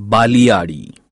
बालियाड़ी।